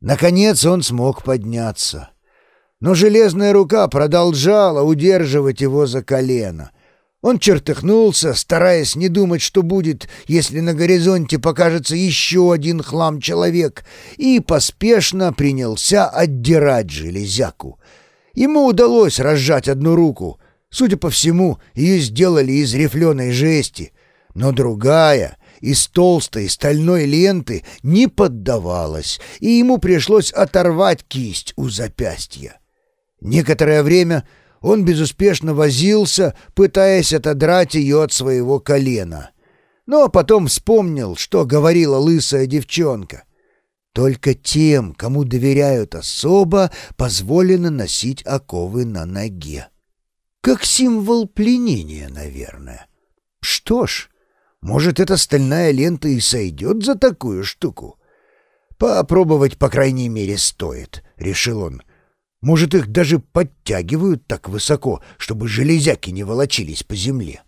Наконец он смог подняться. Но железная рука продолжала удерживать его за колено. Он чертыхнулся, стараясь не думать, что будет, если на горизонте покажется еще один хлам-человек, и поспешно принялся отдирать железяку. Ему удалось разжать одну руку. Судя по всему, ее сделали из рифленой жести. Но другая, из толстой стальной ленты, не поддавалась, и ему пришлось оторвать кисть у запястья. Некоторое время он безуспешно возился, пытаясь отодрать ее от своего колена. Но потом вспомнил, что говорила лысая девчонка. Только тем, кому доверяют особо, позволено носить оковы на ноге. Как символ пленения, наверное. Что ж, может, эта стальная лента и сойдет за такую штуку? Попробовать, по крайней мере, стоит, — решил он. Может, их даже подтягивают так высоко, чтобы железяки не волочились по земле.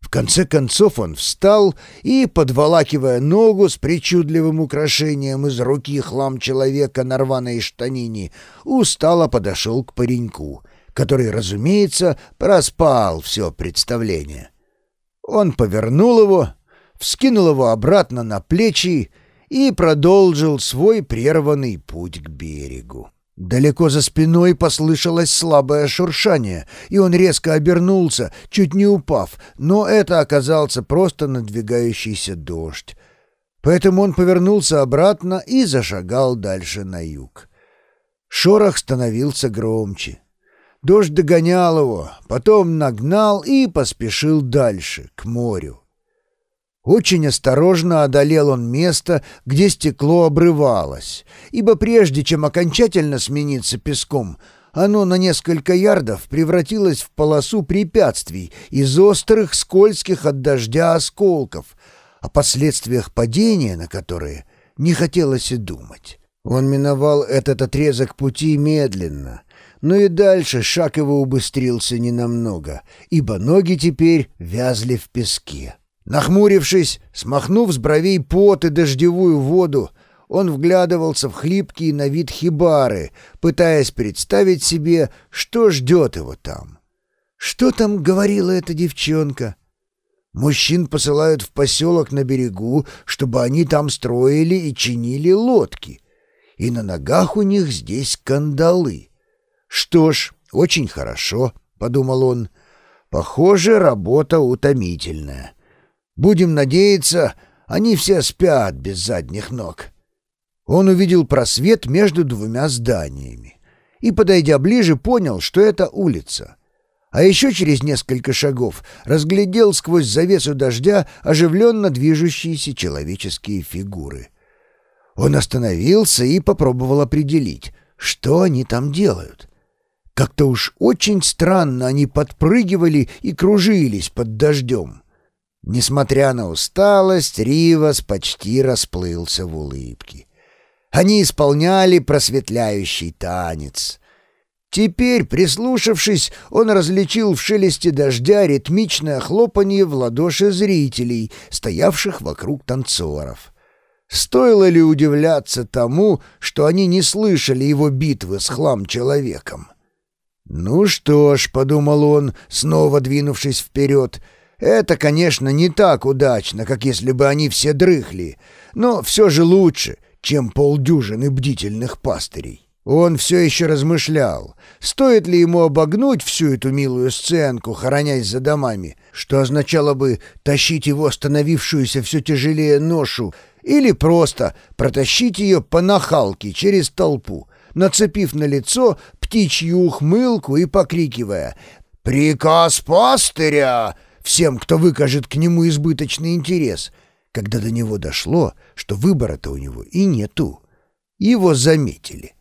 В конце концов он встал и, подволакивая ногу с причудливым украшением из руки хлам человека на рваной штанине, устало подошел к пареньку, который, разумеется, проспал все представление. Он повернул его, вскинул его обратно на плечи и продолжил свой прерванный путь к берегу. Далеко за спиной послышалось слабое шуршание, и он резко обернулся, чуть не упав, но это оказался просто надвигающийся дождь. Поэтому он повернулся обратно и зашагал дальше на юг. Шорох становился громче. Дождь догонял его, потом нагнал и поспешил дальше, к морю. Очень осторожно одолел он место, где стекло обрывалось, ибо прежде чем окончательно смениться песком, оно на несколько ярдов превратилось в полосу препятствий из острых, скользких от дождя осколков, о последствиях падения на которые не хотелось и думать. Он миновал этот отрезок пути медленно, но и дальше шаг его убыстрился ненамного, ибо ноги теперь вязли в песке. Нахмурившись, смахнув с бровей пот и дождевую воду, он вглядывался в хлипкие на вид хибары, пытаясь представить себе, что ждет его там. Что там говорила эта девчонка? Мужчин посылают в поселок на берегу, чтобы они там строили и чинили лодки. И на ногах у них здесь кандалы. Что ж, очень хорошо, — подумал он. Похоже, работа утомительная. Будем надеяться, они все спят без задних ног. Он увидел просвет между двумя зданиями и, подойдя ближе, понял, что это улица. А еще через несколько шагов разглядел сквозь завесу дождя оживленно движущиеся человеческие фигуры. Он остановился и попробовал определить, что они там делают. Как-то уж очень странно они подпрыгивали и кружились под дождем. Несмотря на усталость, Ривас почти расплылся в улыбке. Они исполняли просветляющий танец. Теперь, прислушавшись, он различил в шелесте дождя ритмичное хлопанье в ладоши зрителей, стоявших вокруг танцоров. Стоило ли удивляться тому, что они не слышали его битвы с хлам-человеком? «Ну что ж», — подумал он, снова двинувшись вперед, — это, конечно, не так удачно, как если бы они все дрыхли, но все же лучше, чем полдюжины бдительных пастырей. Он все еще размышлял, стоит ли ему обогнуть всю эту милую сценку, хоронясь за домами, что означало бы тащить его становившуюся все тяжелее ношу, или просто протащить ее по нахалке через толпу, нацепив на лицо птичью ухмылку и покрикивая «Приказ пастыря!» всем, кто выкажет к нему избыточный интерес, когда до него дошло, что выбора-то у него и нету. Его заметили.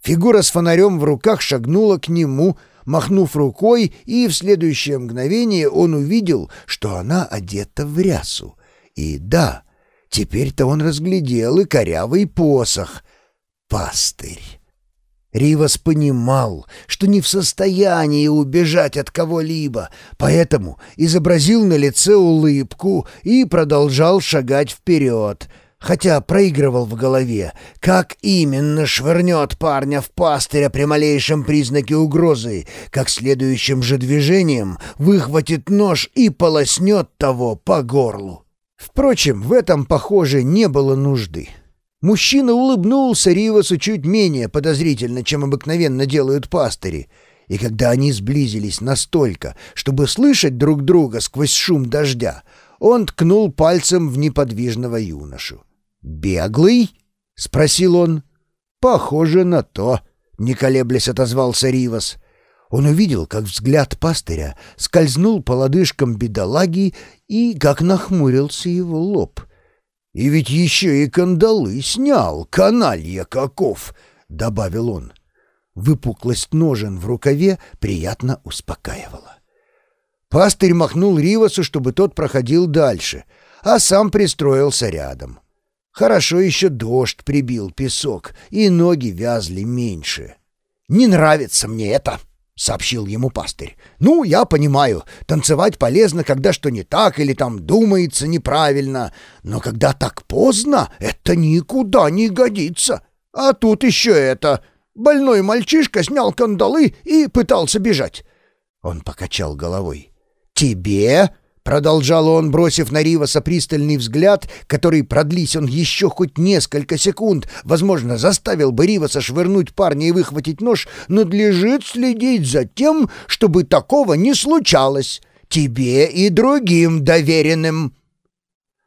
Фигура с фонарем в руках шагнула к нему, махнув рукой, и в следующее мгновение он увидел, что она одета в рясу. И да, теперь-то он разглядел и корявый посох. Пастырь. Ривас понимал, что не в состоянии убежать от кого-либо, поэтому изобразил на лице улыбку и продолжал шагать вперед, хотя проигрывал в голове, как именно швырнет парня в пастыря при малейшем признаке угрозы, как следующим же движением выхватит нож и полоснет того по горлу. Впрочем, в этом, похоже, не было нужды. Мужчина улыбнулся Ривасу чуть менее подозрительно, чем обыкновенно делают пастыри, и когда они сблизились настолько, чтобы слышать друг друга сквозь шум дождя, он ткнул пальцем в неподвижного юношу. «Беглый?» — спросил он. «Похоже на то», — не колеблясь отозвался Ривас. Он увидел, как взгляд пастыря скользнул по лодыжкам бедолаги и как нахмурился его лоб. «И ведь еще и кандалы снял, каналья каков!» — добавил он. Выпуклость ножен в рукаве приятно успокаивала. Пастырь махнул Ривасу, чтобы тот проходил дальше, а сам пристроился рядом. Хорошо еще дождь прибил песок, и ноги вязли меньше. «Не нравится мне это!» — сообщил ему пастырь. «Ну, я понимаю, танцевать полезно, когда что не так или там думается неправильно, но когда так поздно, это никуда не годится. А тут еще это... Больной мальчишка снял кандалы и пытался бежать». Он покачал головой. «Тебе?» — продолжал он, бросив на Риваса пристальный взгляд, который, продлись он еще хоть несколько секунд, возможно, заставил бы Риваса швырнуть парня и выхватить нож, надлежит следить за тем, чтобы такого не случалось. Тебе и другим доверенным».